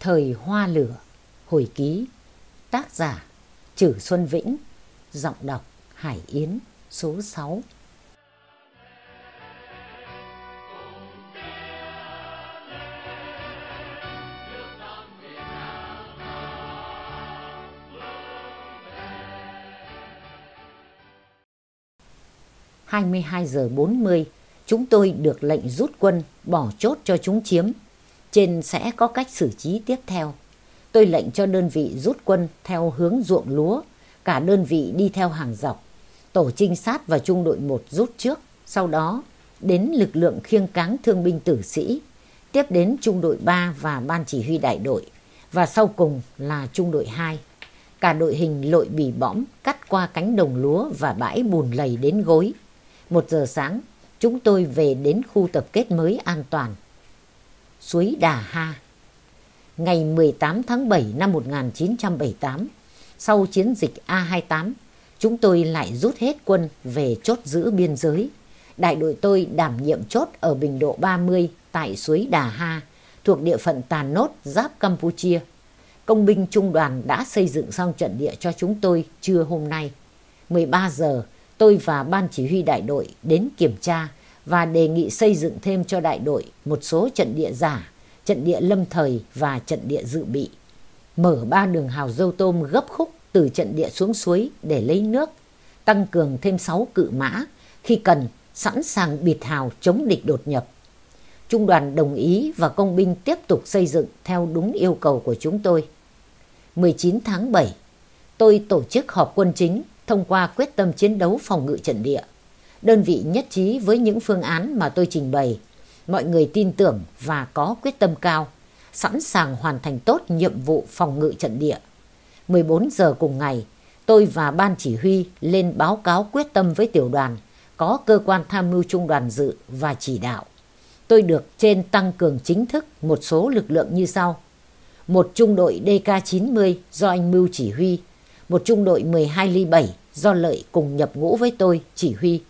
Thời hoa lửa, hồi ký, tác giả Chử Xuân Vĩnh, giọng đọc Hải Yến, số 6. hai mươi hai giờ bốn mươi chúng tôi được lệnh rút quân bỏ chốt cho chúng chiếm trên sẽ có cách xử trí tiếp theo. Tôi lệnh cho đơn vị rút quân theo hướng ruộng lúa, cả đơn vị đi theo hàng dọc. Tổ trinh sát và trung đội một rút trước, sau đó đến lực lượng khiêng cáng thương binh tử sĩ, tiếp đến trung đội ba và ban chỉ huy đại đội, và sau cùng là trung đội hai. Cả đội hình lội bì bõm cắt qua cánh đồng lúa và bãi bùn lầy đến gối. Một giờ sáng, chúng tôi về đến khu tập kết mới an toàn suối Đà Ha. Ngày 18 tháng 7 năm 1978, sau chiến dịch A28, chúng tôi lại rút hết quân về chốt giữ biên giới. Đại đội tôi đảm nhiệm chốt ở bình độ 30 tại suối Đà Ha, thuộc địa phận Tà Nốt, giáp Campuchia. Công binh trung đoàn đã xây dựng xong trận địa cho chúng tôi trưa hôm nay. 13 giờ, tôi và ban chỉ huy đại đội đến kiểm tra và đề nghị xây dựng thêm cho đại đội một số trận địa giả, trận địa lâm thời và trận địa dự bị. Mở ba đường hào dâu tôm gấp khúc từ trận địa xuống suối để lấy nước, tăng cường thêm 6 cự mã, khi cần sẵn sàng bịt hào chống địch đột nhập. Trung đoàn đồng ý và công binh tiếp tục xây dựng theo đúng yêu cầu của chúng tôi. 19 tháng 7, tôi tổ chức họp quân chính thông qua quyết tâm chiến đấu phòng ngự trận địa đơn vị nhất trí với những phương án mà tôi trình bày. Mọi người tin tưởng và có quyết tâm cao, sẵn sàng hoàn thành tốt nhiệm vụ phòng ngự trận địa. 14 giờ cùng ngày, tôi và ban chỉ huy lên báo cáo quyết tâm với tiểu đoàn, có cơ quan tham mưu trung đoàn dự và chỉ đạo. Tôi được trên tăng cường chính thức một số lực lượng như sau. Một trung đội DK-90 do anh Mưu chỉ huy, một trung đội 12 ly 7 do Lợi cùng nhập ngũ với tôi chỉ huy,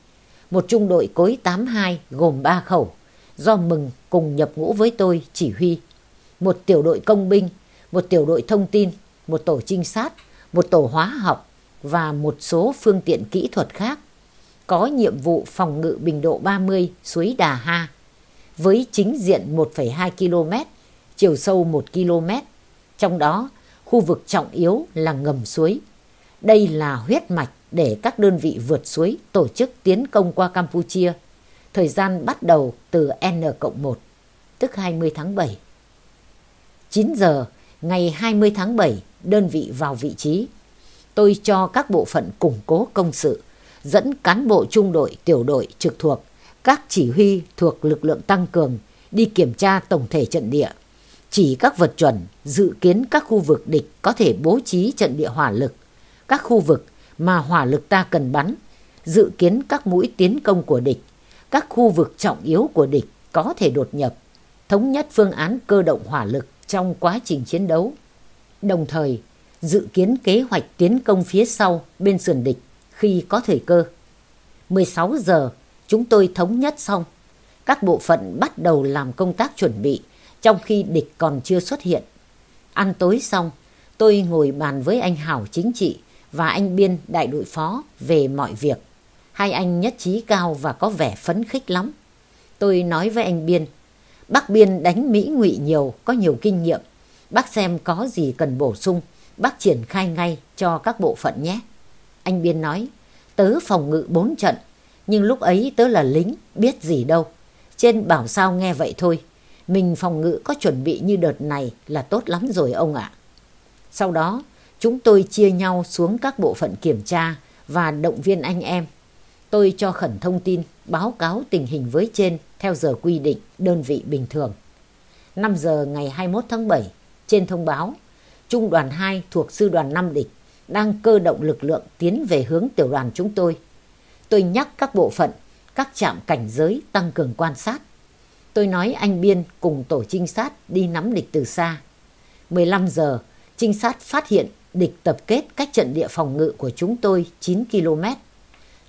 một trung đội cối 82 gồm 3 khẩu, do Mừng cùng nhập ngũ với tôi chỉ huy, một tiểu đội công binh, một tiểu đội thông tin, một tổ trinh sát, một tổ hóa học và một số phương tiện kỹ thuật khác, có nhiệm vụ phòng ngự bình độ 30 suối Đà Ha, với chính diện 1,2 km, chiều sâu 1 km, trong đó khu vực trọng yếu là ngầm suối. Đây là huyết mạch để các đơn vị vượt suối tổ chức tiến công qua Campuchia. Thời gian bắt đầu từ N cộng 1, tức 20 tháng 7. 9 giờ ngày 20 tháng 7, đơn vị vào vị trí. Tôi cho các bộ phận củng cố công sự, dẫn cán bộ trung đội, tiểu đội trực thuộc, các chỉ huy thuộc lực lượng tăng cường đi kiểm tra tổng thể trận địa, chỉ các vật chuẩn, dự kiến các khu vực địch có thể bố trí trận địa hỏa lực, các khu vực mà hỏa lực ta cần bắn, dự kiến các mũi tiến công của địch, các khu vực trọng yếu của địch có thể đột nhập, thống nhất phương án cơ động hỏa lực trong quá trình chiến đấu. Đồng thời, dự kiến kế hoạch tiến công phía sau bên sườn địch khi có thời cơ. 16 giờ, chúng tôi thống nhất xong. Các bộ phận bắt đầu làm công tác chuẩn bị trong khi địch còn chưa xuất hiện. Ăn tối xong, tôi ngồi bàn với anh Hảo chính trị và anh Biên đại đội phó về mọi việc. Hai anh nhất trí cao và có vẻ phấn khích lắm. Tôi nói với anh Biên, bác Biên đánh Mỹ ngụy nhiều, có nhiều kinh nghiệm. Bác xem có gì cần bổ sung, bác triển khai ngay cho các bộ phận nhé. Anh Biên nói, tớ phòng ngự bốn trận, nhưng lúc ấy tớ là lính, biết gì đâu. Trên bảo sao nghe vậy thôi, mình phòng ngự có chuẩn bị như đợt này là tốt lắm rồi ông ạ. Sau đó, Chúng tôi chia nhau xuống các bộ phận kiểm tra và động viên anh em. Tôi cho khẩn thông tin, báo cáo tình hình với trên theo giờ quy định đơn vị bình thường. 5 giờ ngày 21 tháng 7, trên thông báo, Trung đoàn 2 thuộc Sư đoàn 5 địch đang cơ động lực lượng tiến về hướng tiểu đoàn chúng tôi. Tôi nhắc các bộ phận, các trạm cảnh giới tăng cường quan sát. Tôi nói anh Biên cùng tổ trinh sát đi nắm địch từ xa. 15 giờ, trinh sát phát hiện địch tập kết cách trận địa phòng ngự của chúng tôi 9 km.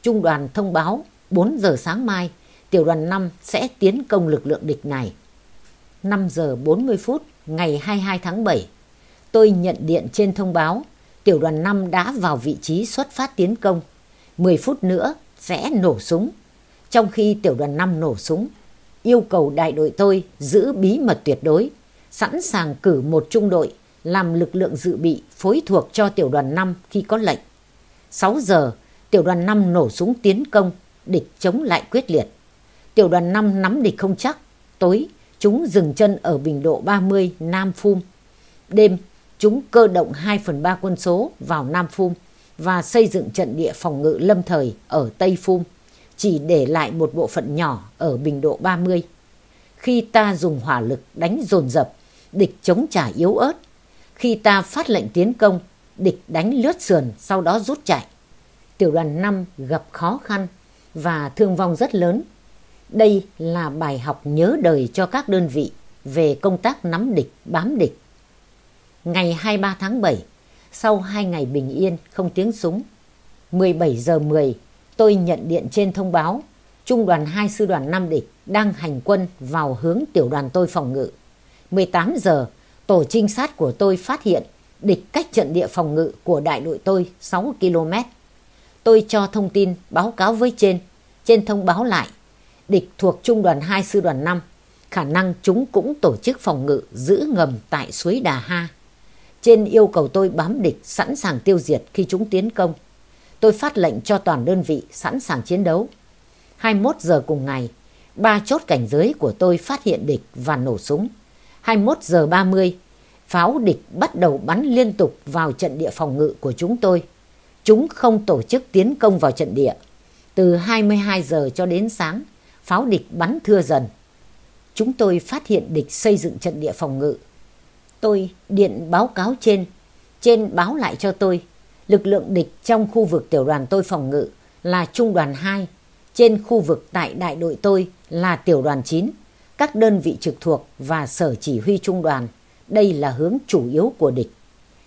Trung đoàn thông báo 4 giờ sáng mai, tiểu đoàn 5 sẽ tiến công lực lượng địch này. 5 giờ 40 phút, ngày 22 tháng 7, tôi nhận điện trên thông báo tiểu đoàn 5 đã vào vị trí xuất phát tiến công. 10 phút nữa sẽ nổ súng. Trong khi tiểu đoàn 5 nổ súng, yêu cầu đại đội tôi giữ bí mật tuyệt đối, sẵn sàng cử một trung đội làm lực lượng dự bị phối thuộc cho tiểu đoàn 5 khi có lệnh. 6 giờ, tiểu đoàn 5 nổ súng tiến công, địch chống lại quyết liệt. Tiểu đoàn 5 nắm địch không chắc, tối chúng dừng chân ở bình độ 30 Nam Phum. Đêm, chúng cơ động 2 phần 3 quân số vào Nam Phum và xây dựng trận địa phòng ngự lâm thời ở Tây Phum, chỉ để lại một bộ phận nhỏ ở bình độ 30. Khi ta dùng hỏa lực đánh dồn dập, địch chống trả yếu ớt. Khi ta phát lệnh tiến công, địch đánh lướt sườn sau đó rút chạy. Tiểu đoàn 5 gặp khó khăn và thương vong rất lớn. Đây là bài học nhớ đời cho các đơn vị về công tác nắm địch, bám địch. Ngày 23 tháng 7, sau 2 ngày bình yên không tiếng súng, 17 giờ 10, tôi nhận điện trên thông báo Trung đoàn 2 sư đoàn Nam địch đang hành quân vào hướng tiểu đoàn tôi phòng ngự. 18 giờ, tổ trinh sát của tôi phát hiện địch cách trận địa phòng ngự của đại đội tôi 6 km. Tôi cho thông tin báo cáo với trên, trên thông báo lại. Địch thuộc Trung đoàn 2 sư đoàn 5, khả năng chúng cũng tổ chức phòng ngự giữ ngầm tại suối Đà Ha. Trên yêu cầu tôi bám địch sẵn sàng tiêu diệt khi chúng tiến công. Tôi phát lệnh cho toàn đơn vị sẵn sàng chiến đấu. 21 giờ cùng ngày, ba chốt cảnh giới của tôi phát hiện địch và nổ súng. 21 giờ 30, pháo địch bắt đầu bắn liên tục vào trận địa phòng ngự của chúng tôi. Chúng không tổ chức tiến công vào trận địa. Từ 22 giờ cho đến sáng, pháo địch bắn thưa dần. Chúng tôi phát hiện địch xây dựng trận địa phòng ngự. Tôi điện báo cáo trên. Trên báo lại cho tôi. Lực lượng địch trong khu vực tiểu đoàn tôi phòng ngự là trung đoàn 2. Trên khu vực tại đại đội tôi là tiểu đoàn 9 các đơn vị trực thuộc và sở chỉ huy trung đoàn. Đây là hướng chủ yếu của địch.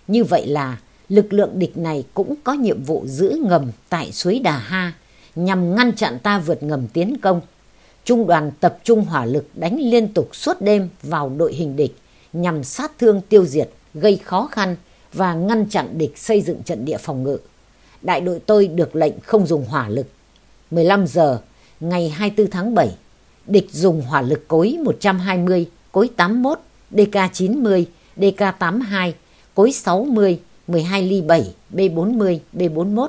Như vậy là lực lượng địch này cũng có nhiệm vụ giữ ngầm tại suối Đà Ha nhằm ngăn chặn ta vượt ngầm tiến công. Trung đoàn tập trung hỏa lực đánh liên tục suốt đêm vào đội hình địch nhằm sát thương tiêu diệt, gây khó khăn và ngăn chặn địch xây dựng trận địa phòng ngự. Đại đội tôi được lệnh không dùng hỏa lực. 15 giờ ngày 24 tháng 7, địch dùng hỏa lực cối 120, cối 81, DK90, DK82, cối 60, 12 ly 7, B40, B41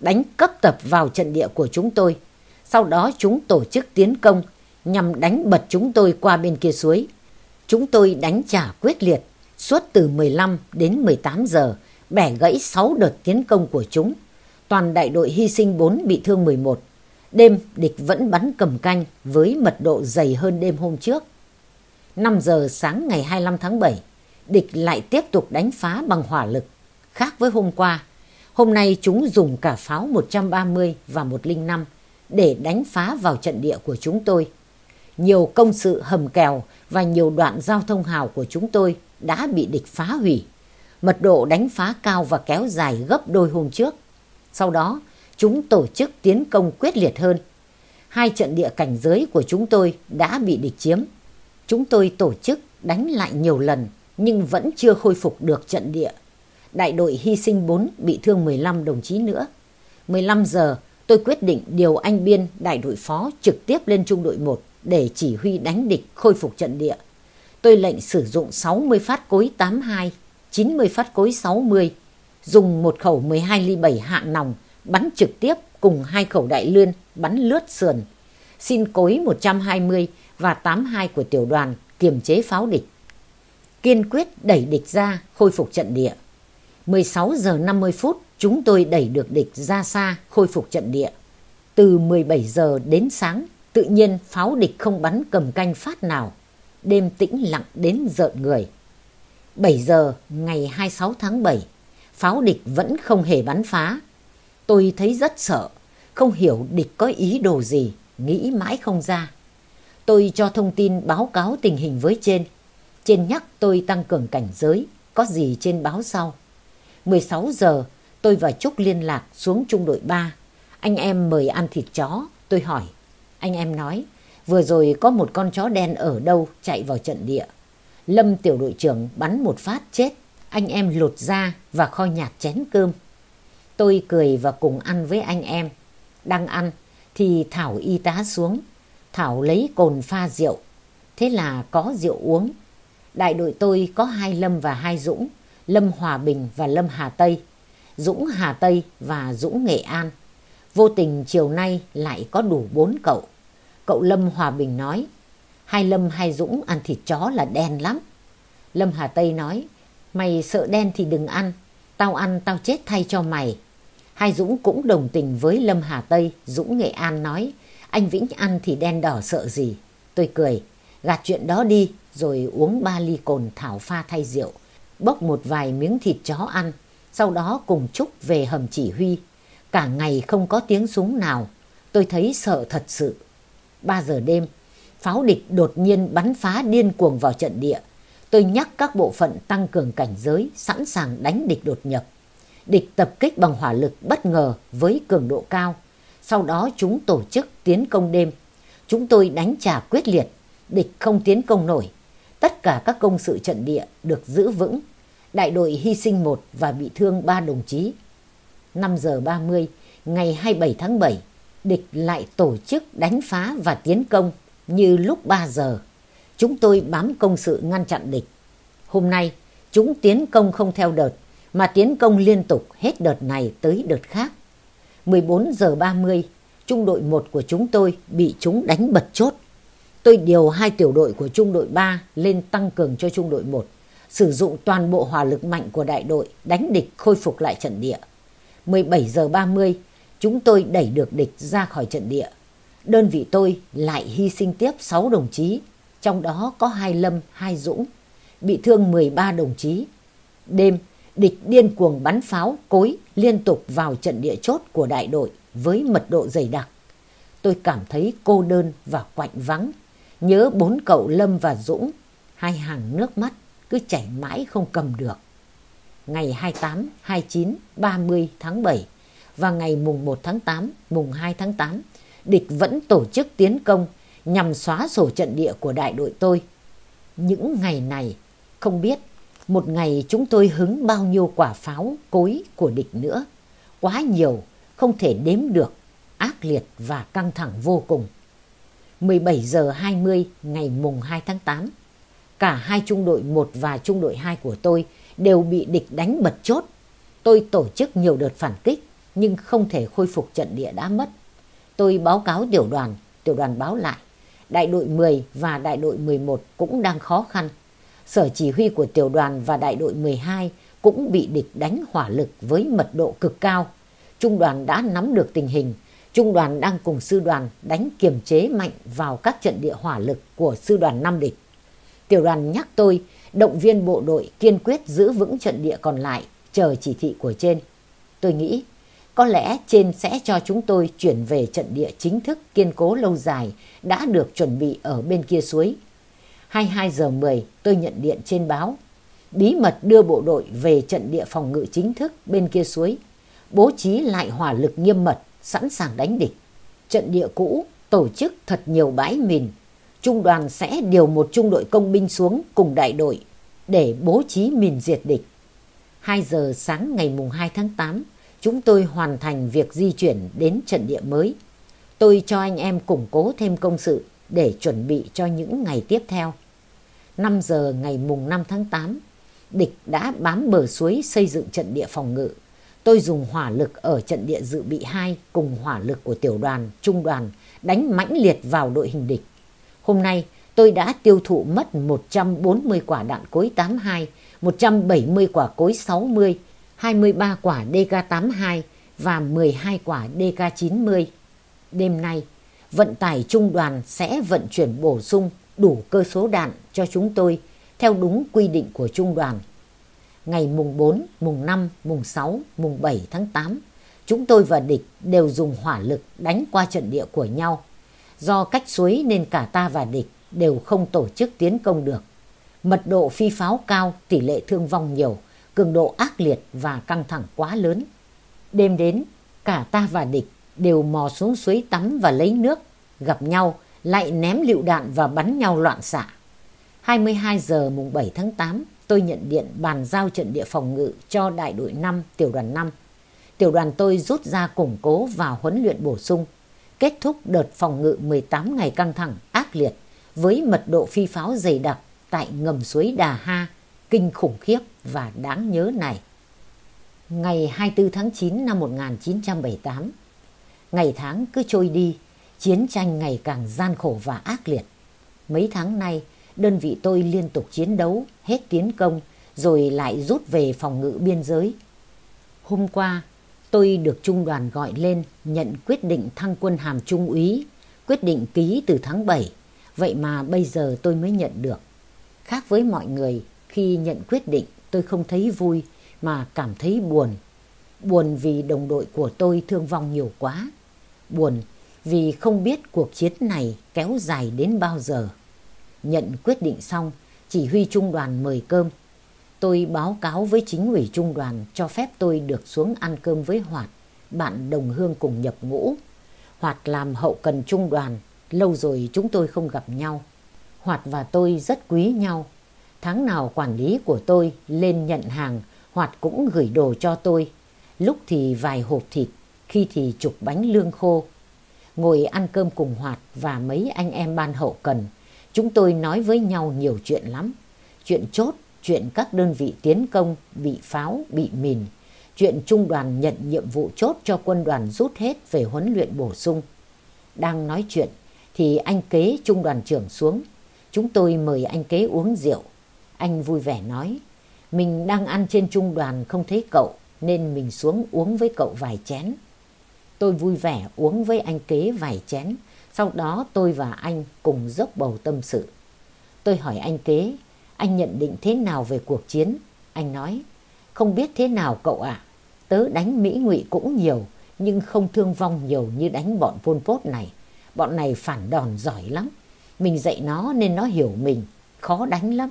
đánh cấp tập vào trận địa của chúng tôi. Sau đó chúng tổ chức tiến công nhằm đánh bật chúng tôi qua bên kia suối. Chúng tôi đánh trả quyết liệt suốt từ 15 đến 18 giờ, bẻ gãy 6 đợt tiến công của chúng. Toàn đại đội hy sinh 4 bị thương 11. Đêm địch vẫn bắn cầm canh với mật độ dày hơn đêm hôm trước. 5 giờ sáng ngày 25 tháng 7, địch lại tiếp tục đánh phá bằng hỏa lực. Khác với hôm qua, hôm nay chúng dùng cả pháo 130 và 105 để đánh phá vào trận địa của chúng tôi. Nhiều công sự hầm kèo và nhiều đoạn giao thông hào của chúng tôi đã bị địch phá hủy. Mật độ đánh phá cao và kéo dài gấp đôi hôm trước. Sau đó, chúng tổ chức tiến công quyết liệt hơn. Hai trận địa cảnh giới của chúng tôi đã bị địch chiếm. Chúng tôi tổ chức đánh lại nhiều lần nhưng vẫn chưa khôi phục được trận địa. Đại đội hy sinh 4 bị thương 15 đồng chí nữa. 15 giờ tôi quyết định điều anh Biên đại đội phó trực tiếp lên trung đội 1 để chỉ huy đánh địch khôi phục trận địa. Tôi lệnh sử dụng 60 phát cối 82, 90 phát cối 60, dùng một khẩu 12 ly 7 hạ nòng bắn trực tiếp cùng hai khẩu đại lươn bắn lướt sườn. Xin cối 120 và 82 của tiểu đoàn kiềm chế pháo địch. Kiên quyết đẩy địch ra, khôi phục trận địa. 16 giờ 50 phút, chúng tôi đẩy được địch ra xa, khôi phục trận địa. Từ 17 giờ đến sáng, tự nhiên pháo địch không bắn cầm canh phát nào. Đêm tĩnh lặng đến rợn người. 7 giờ ngày 26 tháng 7 pháo địch vẫn không hề bắn phá Tôi thấy rất sợ, không hiểu địch có ý đồ gì, nghĩ mãi không ra. Tôi cho thông tin báo cáo tình hình với trên. Trên nhắc tôi tăng cường cảnh giới, có gì trên báo sau. 16 giờ, tôi và Trúc liên lạc xuống trung đội 3. Anh em mời ăn thịt chó, tôi hỏi. Anh em nói, vừa rồi có một con chó đen ở đâu chạy vào trận địa. Lâm tiểu đội trưởng bắn một phát chết, anh em lột ra và kho nhạt chén cơm. Tôi cười và cùng ăn với anh em. Đang ăn thì Thảo y tá xuống. Thảo lấy cồn pha rượu. Thế là có rượu uống. Đại đội tôi có hai Lâm và hai Dũng. Lâm Hòa Bình và Lâm Hà Tây. Dũng Hà Tây và Dũng Nghệ An. Vô tình chiều nay lại có đủ bốn cậu. Cậu Lâm Hòa Bình nói. Hai Lâm, hai Dũng ăn thịt chó là đen lắm. Lâm Hà Tây nói. Mày sợ đen thì đừng ăn. Tao ăn tao chết thay cho mày. Hai Dũng cũng đồng tình với Lâm Hà Tây. Dũng Nghệ An nói. Anh Vĩnh ăn thì đen đỏ sợ gì. Tôi cười. Gạt chuyện đó đi. Rồi uống ba ly cồn thảo pha thay rượu. Bốc một vài miếng thịt chó ăn. Sau đó cùng Trúc về hầm chỉ huy. Cả ngày không có tiếng súng nào. Tôi thấy sợ thật sự. Ba giờ đêm. Pháo địch đột nhiên bắn phá điên cuồng vào trận địa tôi nhắc các bộ phận tăng cường cảnh giới, sẵn sàng đánh địch đột nhập. Địch tập kích bằng hỏa lực bất ngờ với cường độ cao. Sau đó chúng tổ chức tiến công đêm. Chúng tôi đánh trả quyết liệt, địch không tiến công nổi. Tất cả các công sự trận địa được giữ vững. Đại đội hy sinh một và bị thương ba đồng chí. 5 giờ 30 ngày 27 tháng 7, địch lại tổ chức đánh phá và tiến công như lúc 3 giờ chúng tôi bám công sự ngăn chặn địch. Hôm nay, chúng tiến công không theo đợt, mà tiến công liên tục hết đợt này tới đợt khác. 14 giờ 30, trung đội 1 của chúng tôi bị chúng đánh bật chốt. Tôi điều hai tiểu đội của trung đội 3 lên tăng cường cho trung đội 1, sử dụng toàn bộ hỏa lực mạnh của đại đội đánh địch khôi phục lại trận địa. 17 giờ 30, chúng tôi đẩy được địch ra khỏi trận địa. Đơn vị tôi lại hy sinh tiếp 6 đồng chí trong đó có hai Lâm, hai Dũng, bị thương 13 đồng chí. Đêm, địch điên cuồng bắn pháo, cối liên tục vào trận địa chốt của đại đội với mật độ dày đặc. Tôi cảm thấy cô đơn và quạnh vắng, nhớ bốn cậu Lâm và Dũng, hai hàng nước mắt cứ chảy mãi không cầm được. Ngày 28, 29, 30 tháng 7 và ngày mùng 1 tháng 8, mùng 2 tháng 8, địch vẫn tổ chức tiến công nhằm xóa sổ trận địa của đại đội tôi. Những ngày này, không biết một ngày chúng tôi hứng bao nhiêu quả pháo cối của địch nữa. Quá nhiều, không thể đếm được, ác liệt và căng thẳng vô cùng. 17 giờ 20 ngày mùng 2 tháng 8, cả hai trung đội 1 và trung đội 2 của tôi đều bị địch đánh bật chốt. Tôi tổ chức nhiều đợt phản kích nhưng không thể khôi phục trận địa đã mất. Tôi báo cáo tiểu đoàn, tiểu đoàn báo lại đại đội 10 và đại đội 11 cũng đang khó khăn. Sở chỉ huy của tiểu đoàn và đại đội 12 cũng bị địch đánh hỏa lực với mật độ cực cao. Trung đoàn đã nắm được tình hình. Trung đoàn đang cùng sư đoàn đánh kiềm chế mạnh vào các trận địa hỏa lực của sư đoàn 5 địch. Tiểu đoàn nhắc tôi động viên bộ đội kiên quyết giữ vững trận địa còn lại, chờ chỉ thị của trên. Tôi nghĩ có lẽ trên sẽ cho chúng tôi chuyển về trận địa chính thức kiên cố lâu dài đã được chuẩn bị ở bên kia suối. 22 giờ 10 tôi nhận điện trên báo. Bí mật đưa bộ đội về trận địa phòng ngự chính thức bên kia suối. Bố trí lại hỏa lực nghiêm mật, sẵn sàng đánh địch. Trận địa cũ tổ chức thật nhiều bãi mìn. Trung đoàn sẽ điều một trung đội công binh xuống cùng đại đội để bố trí mìn diệt địch. 2 giờ sáng ngày mùng 2 tháng 8 chúng tôi hoàn thành việc di chuyển đến trận địa mới. Tôi cho anh em củng cố thêm công sự để chuẩn bị cho những ngày tiếp theo. 5 giờ ngày mùng 5 tháng 8, địch đã bám bờ suối xây dựng trận địa phòng ngự. Tôi dùng hỏa lực ở trận địa dự bị 2 cùng hỏa lực của tiểu đoàn, trung đoàn đánh mãnh liệt vào đội hình địch. Hôm nay, tôi đã tiêu thụ mất 140 quả đạn cối 82, 170 quả cối 60, 23 quả DK82 và 12 quả DK90. Đêm nay, vận tải trung đoàn sẽ vận chuyển bổ sung đủ cơ số đạn cho chúng tôi theo đúng quy định của trung đoàn. Ngày mùng 4, mùng 5, mùng 6, mùng 7 tháng 8, chúng tôi và địch đều dùng hỏa lực đánh qua trận địa của nhau. Do cách suối nên cả ta và địch đều không tổ chức tiến công được. Mật độ phi pháo cao, tỷ lệ thương vong nhiều, cường độ ác liệt và căng thẳng quá lớn. Đêm đến, cả ta và địch đều mò xuống suối tắm và lấy nước, gặp nhau lại ném lựu đạn và bắn nhau loạn xạ. 22 giờ mùng 7 tháng 8, tôi nhận điện bàn giao trận địa phòng ngự cho đại đội 5, tiểu đoàn 5. Tiểu đoàn tôi rút ra củng cố và huấn luyện bổ sung, kết thúc đợt phòng ngự 18 ngày căng thẳng, ác liệt với mật độ phi pháo dày đặc tại ngầm suối Đà Ha, kinh khủng khiếp và đáng nhớ này. Ngày 24 tháng 9 năm 1978, ngày tháng cứ trôi đi, chiến tranh ngày càng gian khổ và ác liệt. Mấy tháng nay, đơn vị tôi liên tục chiến đấu, hết tiến công, rồi lại rút về phòng ngự biên giới. Hôm qua, tôi được trung đoàn gọi lên nhận quyết định thăng quân hàm trung úy, quyết định ký từ tháng 7, vậy mà bây giờ tôi mới nhận được. Khác với mọi người, khi nhận quyết định tôi không thấy vui mà cảm thấy buồn. Buồn vì đồng đội của tôi thương vong nhiều quá. Buồn vì không biết cuộc chiến này kéo dài đến bao giờ. Nhận quyết định xong, chỉ huy trung đoàn mời cơm. Tôi báo cáo với chính ủy trung đoàn cho phép tôi được xuống ăn cơm với Hoạt, bạn đồng hương cùng nhập ngũ. Hoạt làm hậu cần trung đoàn, lâu rồi chúng tôi không gặp nhau. Hoạt và tôi rất quý nhau. Tháng nào quản lý của tôi lên nhận hàng, Hoạt cũng gửi đồ cho tôi. Lúc thì vài hộp thịt, khi thì chục bánh lương khô. Ngồi ăn cơm cùng Hoạt và mấy anh em ban hậu cần, chúng tôi nói với nhau nhiều chuyện lắm. Chuyện chốt, chuyện các đơn vị tiến công, bị pháo, bị mìn. Chuyện trung đoàn nhận nhiệm vụ chốt cho quân đoàn rút hết về huấn luyện bổ sung. Đang nói chuyện thì anh kế trung đoàn trưởng xuống. Chúng tôi mời anh kế uống rượu. Anh vui vẻ nói, mình đang ăn trên trung đoàn không thấy cậu nên mình xuống uống với cậu vài chén. Tôi vui vẻ uống với anh kế vài chén, sau đó tôi và anh cùng dốc bầu tâm sự. Tôi hỏi anh kế, anh nhận định thế nào về cuộc chiến? Anh nói, không biết thế nào cậu ạ. Tớ đánh Mỹ ngụy cũng nhiều, nhưng không thương vong nhiều như đánh bọn Pol Pot này. Bọn này phản đòn giỏi lắm. Mình dạy nó nên nó hiểu mình, khó đánh lắm.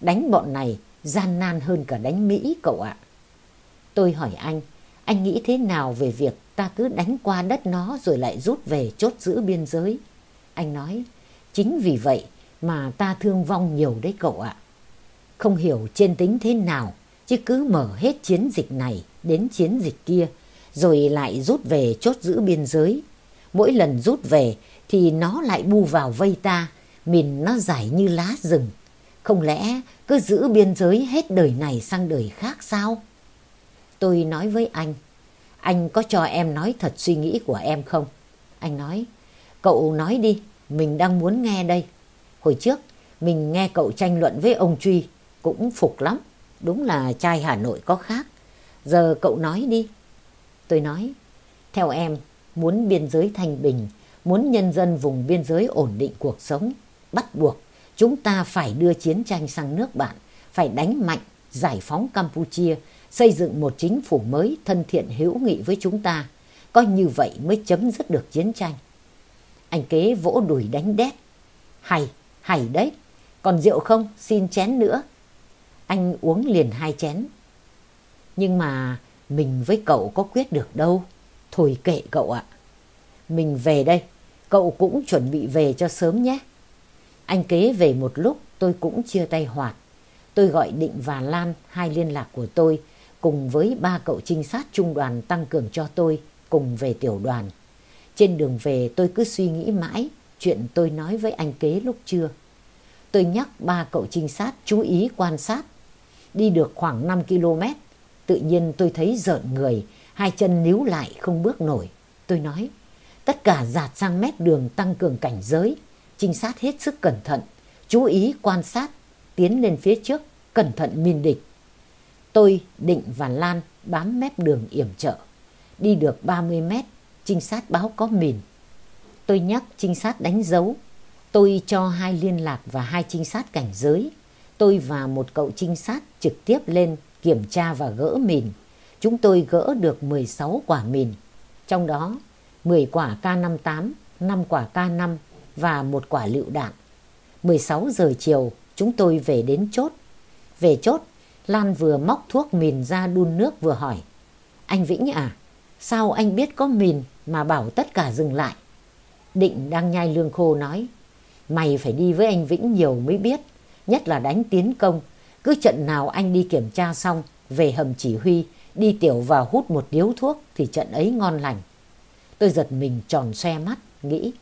Đánh bọn này gian nan hơn cả đánh Mỹ cậu ạ. Tôi hỏi anh, anh nghĩ thế nào về việc ta cứ đánh qua đất nó rồi lại rút về chốt giữ biên giới? Anh nói, chính vì vậy mà ta thương vong nhiều đấy cậu ạ. Không hiểu trên tính thế nào, chứ cứ mở hết chiến dịch này đến chiến dịch kia, rồi lại rút về chốt giữ biên giới. Mỗi lần rút về thì nó lại bu vào vây ta, mìn nó giải như lá rừng. Không lẽ cứ giữ biên giới hết đời này sang đời khác sao? Tôi nói với anh, anh có cho em nói thật suy nghĩ của em không? Anh nói, cậu nói đi, mình đang muốn nghe đây. Hồi trước, mình nghe cậu tranh luận với ông Truy, cũng phục lắm. Đúng là trai Hà Nội có khác. Giờ cậu nói đi. Tôi nói, theo em, muốn biên giới thanh bình, muốn nhân dân vùng biên giới ổn định cuộc sống, bắt buộc chúng ta phải đưa chiến tranh sang nước bạn, phải đánh mạnh, giải phóng Campuchia, xây dựng một chính phủ mới thân thiện hữu nghị với chúng ta. Coi như vậy mới chấm dứt được chiến tranh. Anh kế vỗ đùi đánh đét. Hay, hay đấy. Còn rượu không? Xin chén nữa. Anh uống liền hai chén. Nhưng mà mình với cậu có quyết được đâu. Thôi kệ cậu ạ. Mình về đây. Cậu cũng chuẩn bị về cho sớm nhé. Anh kế về một lúc tôi cũng chia tay hoạt. Tôi gọi Định và Lan, hai liên lạc của tôi, cùng với ba cậu trinh sát trung đoàn tăng cường cho tôi, cùng về tiểu đoàn. Trên đường về tôi cứ suy nghĩ mãi chuyện tôi nói với anh kế lúc trưa. Tôi nhắc ba cậu trinh sát chú ý quan sát. Đi được khoảng 5 km, tự nhiên tôi thấy rợn người, hai chân níu lại không bước nổi. Tôi nói, tất cả dạt sang mét đường tăng cường cảnh giới, trinh sát hết sức cẩn thận, chú ý quan sát, tiến lên phía trước, cẩn thận minh địch. Tôi, Định và Lan bám mép đường yểm trợ. Đi được 30 mét, trinh sát báo có mìn. Tôi nhắc trinh sát đánh dấu. Tôi cho hai liên lạc và hai trinh sát cảnh giới. Tôi và một cậu trinh sát trực tiếp lên kiểm tra và gỡ mìn. Chúng tôi gỡ được 16 quả mìn. Trong đó 10 quả K58, 5 quả K5 và một quả lựu đạn. 16 giờ chiều chúng tôi về đến chốt. Về chốt, Lan vừa móc thuốc mìn ra đun nước vừa hỏi. Anh Vĩnh à, sao anh biết có mìn mà bảo tất cả dừng lại? Định đang nhai lương khô nói. Mày phải đi với anh Vĩnh nhiều mới biết. nhất là đánh tiến công. Cứ trận nào anh đi kiểm tra xong, về hầm chỉ huy, đi tiểu vào hút một điếu thuốc thì trận ấy ngon lành. Tôi giật mình tròn xoe mắt, nghĩ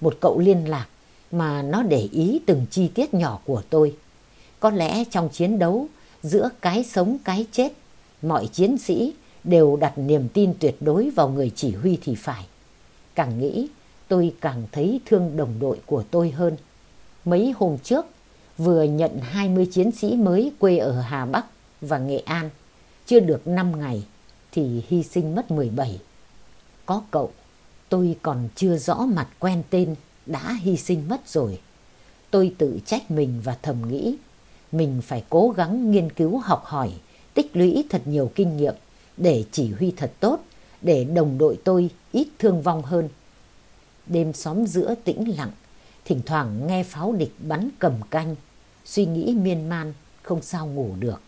một cậu liên lạc mà nó để ý từng chi tiết nhỏ của tôi. Có lẽ trong chiến đấu giữa cái sống cái chết, mọi chiến sĩ đều đặt niềm tin tuyệt đối vào người chỉ huy thì phải. Càng nghĩ, tôi càng thấy thương đồng đội của tôi hơn. Mấy hôm trước, vừa nhận 20 chiến sĩ mới quê ở Hà Bắc và Nghệ An. Chưa được 5 ngày thì hy sinh mất 17. Có cậu, tôi còn chưa rõ mặt quen tên đã hy sinh mất rồi. Tôi tự trách mình và thầm nghĩ, mình phải cố gắng nghiên cứu học hỏi, tích lũy thật nhiều kinh nghiệm để chỉ huy thật tốt, để đồng đội tôi ít thương vong hơn. Đêm xóm giữa tĩnh lặng, thỉnh thoảng nghe pháo địch bắn cầm canh, suy nghĩ miên man, không sao ngủ được.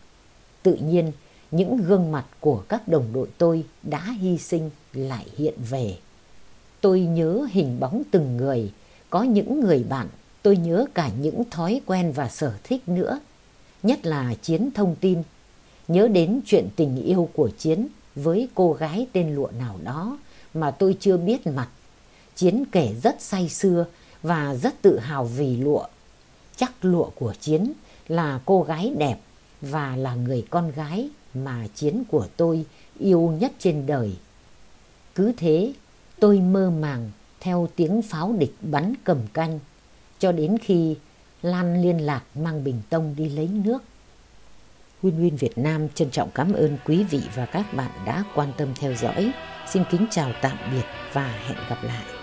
Tự nhiên, những gương mặt của các đồng đội tôi đã hy sinh lại hiện về. Tôi nhớ hình bóng từng người, có những người bạn, tôi nhớ cả những thói quen và sở thích nữa. Nhất là Chiến thông tin. Nhớ đến chuyện tình yêu của Chiến với cô gái tên Lụa nào đó mà tôi chưa biết mặt. Chiến kể rất say xưa và rất tự hào vì Lụa. Chắc Lụa của Chiến là cô gái đẹp và là người con gái mà Chiến của tôi yêu nhất trên đời. Cứ thế, tôi mơ màng theo tiếng pháo địch bắn cầm canh cho đến khi Lan liên lạc mang bình tông đi lấy nước. Win Win Việt Nam trân trọng cảm ơn quý vị và các bạn đã quan tâm theo dõi. Xin kính chào tạm biệt và hẹn gặp lại.